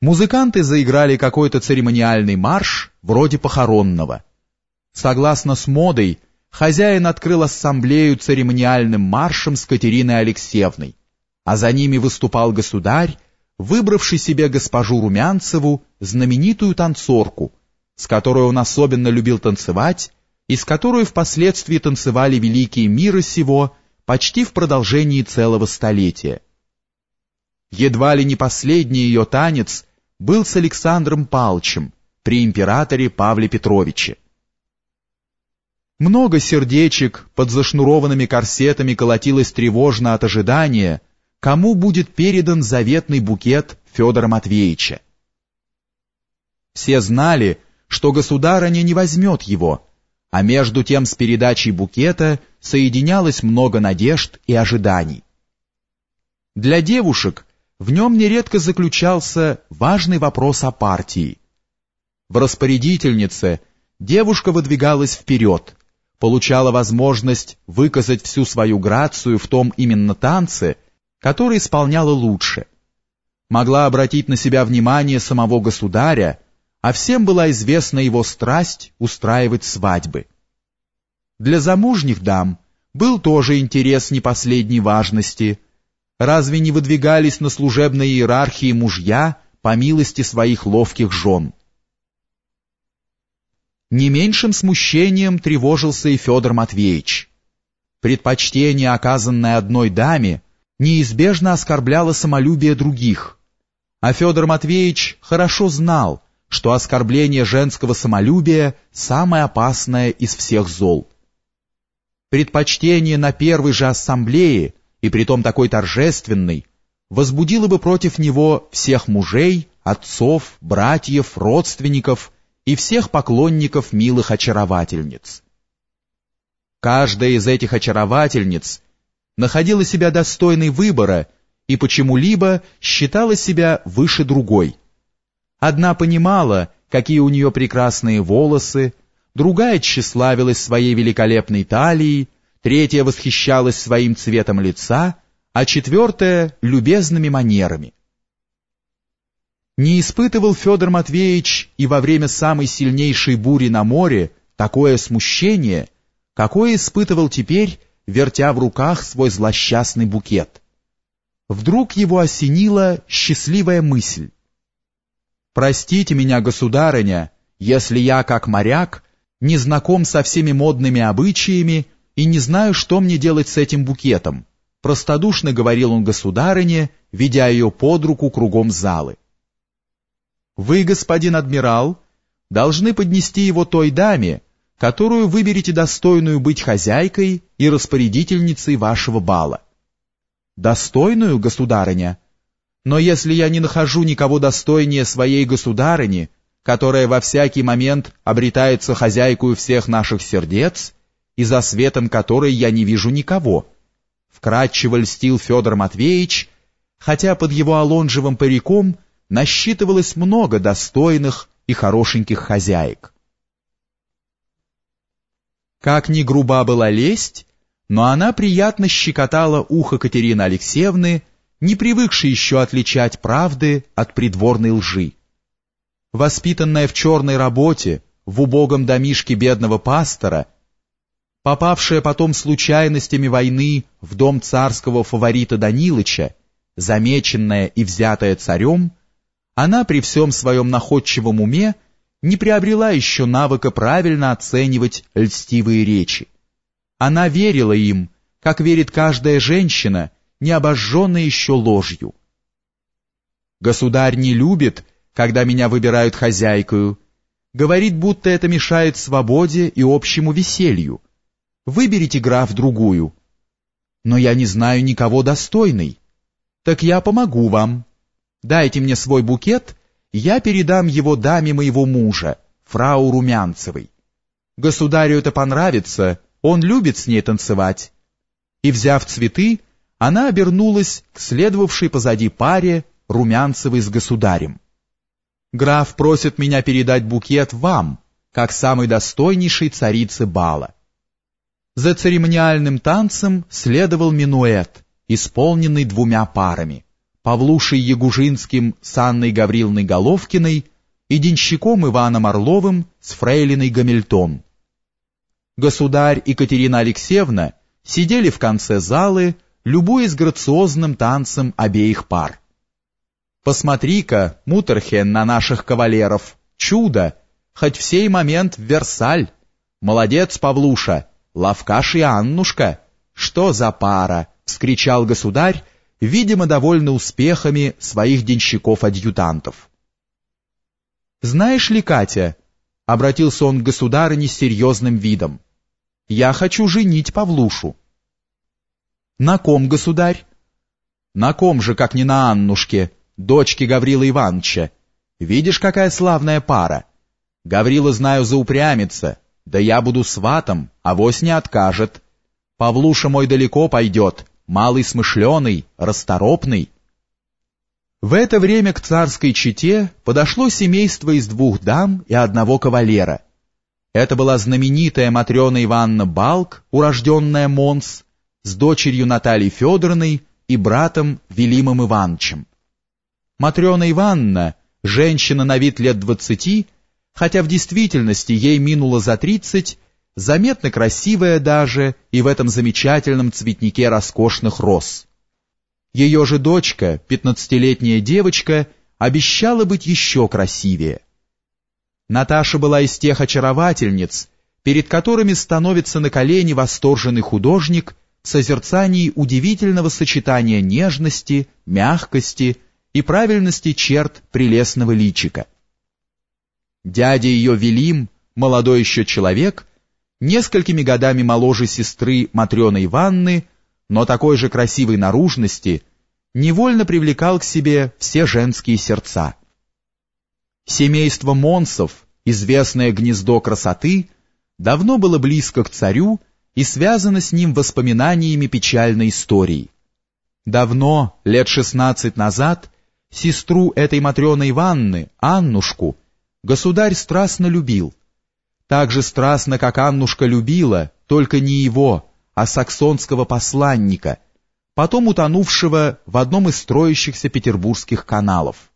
Музыканты заиграли какой-то церемониальный марш, вроде похоронного. Согласно с модой, хозяин открыл ассамблею церемониальным маршем с Катериной Алексеевной, а за ними выступал государь, выбравший себе госпожу Румянцеву, знаменитую танцорку, с которой он особенно любил танцевать и с которой впоследствии танцевали великие мира сего почти в продолжении целого столетия. Едва ли не последний ее танец был с Александром Палчем при императоре Павле Петровиче. Много сердечек под зашнурованными корсетами колотилось тревожно от ожидания, кому будет передан заветный букет Федора Матвеевича. Все знали, что государыня не возьмет его, а между тем с передачей букета соединялось много надежд и ожиданий. Для девушек в нем нередко заключался важный вопрос о партии. В распорядительнице девушка выдвигалась вперед, получала возможность выказать всю свою грацию в том именно танце, который исполняла лучше. Могла обратить на себя внимание самого государя, а всем была известна его страсть устраивать свадьбы. Для замужних дам был тоже интерес не последней важности – Разве не выдвигались на служебной иерархии мужья по милости своих ловких жен? Не меньшим смущением тревожился и Федор Матвеевич. Предпочтение, оказанное одной даме, неизбежно оскорбляло самолюбие других, а Федор Матвеевич хорошо знал, что оскорбление женского самолюбия самое опасное из всех зол. Предпочтение на первой же ассамблее и притом такой торжественный, возбудило бы против него всех мужей, отцов, братьев, родственников и всех поклонников милых очаровательниц. Каждая из этих очаровательниц находила себя достойной выбора и почему-либо считала себя выше другой. Одна понимала, какие у нее прекрасные волосы, другая тщеславилась своей великолепной талией, третья восхищалась своим цветом лица, а четвертая — любезными манерами. Не испытывал Федор Матвеевич и во время самой сильнейшей бури на море такое смущение, какое испытывал теперь, вертя в руках свой злосчастный букет. Вдруг его осенила счастливая мысль. «Простите меня, государыня, если я, как моряк, не знаком со всеми модными обычаями и не знаю, что мне делать с этим букетом», простодушно говорил он государыне, ведя ее под руку кругом залы. «Вы, господин адмирал, должны поднести его той даме, которую выберете достойную быть хозяйкой и распорядительницей вашего бала». «Достойную, государыня? Но если я не нахожу никого достойнее своей государыни, которая во всякий момент обретается хозяйкой всех наших сердец, и за светом которой я не вижу никого. Вкратчиво льстил Федор Матвеевич, хотя под его алонжевым париком насчитывалось много достойных и хорошеньких хозяек. Как ни груба была лесть, но она приятно щекотала ухо Катерины Алексеевны, не привыкшей еще отличать правды от придворной лжи. Воспитанная в черной работе, в убогом домишке бедного пастора, попавшая потом случайностями войны в дом царского фаворита Данилыча, замеченная и взятая царем, она при всем своем находчивом уме не приобрела еще навыка правильно оценивать льстивые речи. Она верила им, как верит каждая женщина, не обожженная еще ложью. «Государь не любит, когда меня выбирают хозяйкою», говорит, будто это мешает свободе и общему веселью, Выберите, граф, другую. Но я не знаю никого достойной. Так я помогу вам. Дайте мне свой букет, я передам его даме моего мужа, фрау Румянцевой. Государю это понравится, он любит с ней танцевать. И, взяв цветы, она обернулась к следовавшей позади паре Румянцевой с государем. Граф просит меня передать букет вам, как самой достойнейшей царице бала. За церемониальным танцем следовал минуэт, исполненный двумя парами. Павлушей Ягужинским с Анной Гавриловной Головкиной и денщиком Иваном Орловым с фрейлиной Гамильтон. Государь и Катерина Алексеевна сидели в конце залы, любуясь грациозным танцем обеих пар. «Посмотри-ка, Мутерхен, на наших кавалеров! Чудо! Хоть в сей момент в Версаль! Молодец, Павлуша! Лавкаш и Аннушка! Что за пара!» — вскричал государь, видимо, довольны успехами своих денщиков-адъютантов. «Знаешь ли, Катя?» — обратился он к государыне с серьезным видом. «Я хочу женить Павлушу». «На ком, государь?» «На ком же, как не на Аннушке, дочке Гаврила Ивановича. Видишь, какая славная пара. Гаврила, знаю, заупрямится, да я буду сватом, авось не откажет. Павлуша мой далеко пойдет, малый смышленый, расторопный». В это время к царской чете подошло семейство из двух дам и одного кавалера. Это была знаменитая Матрена Ивановна Балк, урожденная Монс, с дочерью Натальей Федоровной и братом Велимом Ивановичем. Матрена Ивановна, женщина на вид лет двадцати, хотя в действительности ей минуло за тридцать, заметно красивая даже и в этом замечательном цветнике роскошных роз. Ее же дочка, пятнадцатилетняя девочка, обещала быть еще красивее. Наташа была из тех очаровательниц, перед которыми становится на колени восторженный художник в созерцании удивительного сочетания нежности, мягкости и правильности черт прелестного личика. Дядя ее Велим, молодой еще человек, несколькими годами моложе сестры Матрены Иванны, но такой же красивой наружности, невольно привлекал к себе все женские сердца. Семейство Монсов, известное гнездо красоты, давно было близко к царю и связано с ним воспоминаниями печальной истории. Давно, лет шестнадцать назад, сестру этой Матрены Иванны, Аннушку, государь страстно любил. Так же страстно, как Аннушка любила, только не его, а саксонского посланника, потом утонувшего в одном из строящихся петербургских каналов.